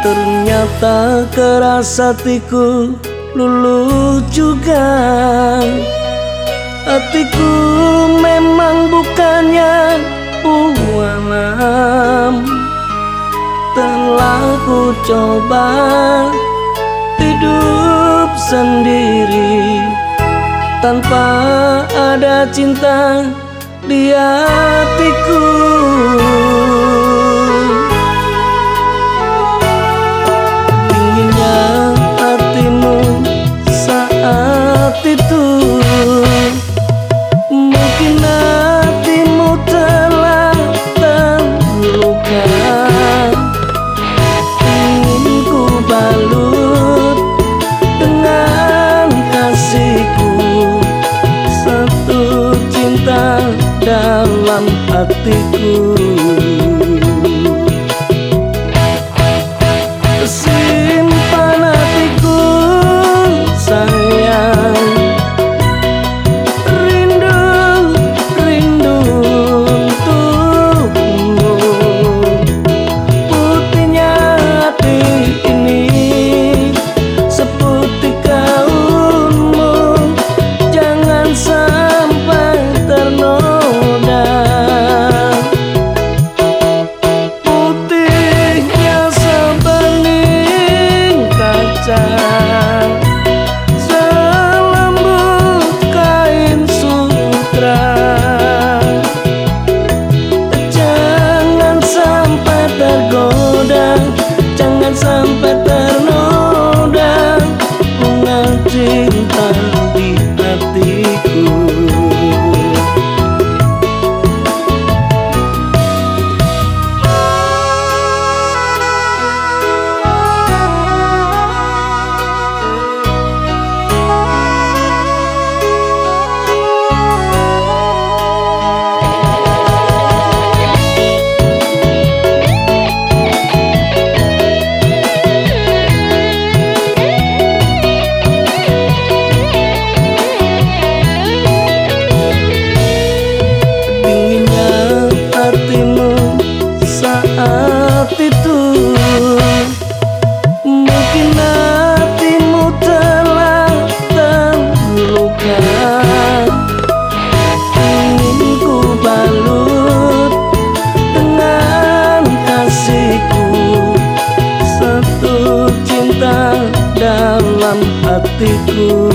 Tak keras hatiku lulu juga. Hatiku memang bukannya pualam Telah ku coba hidup sendiri. Tanpa ada cinta di hatiku bater. Hatiku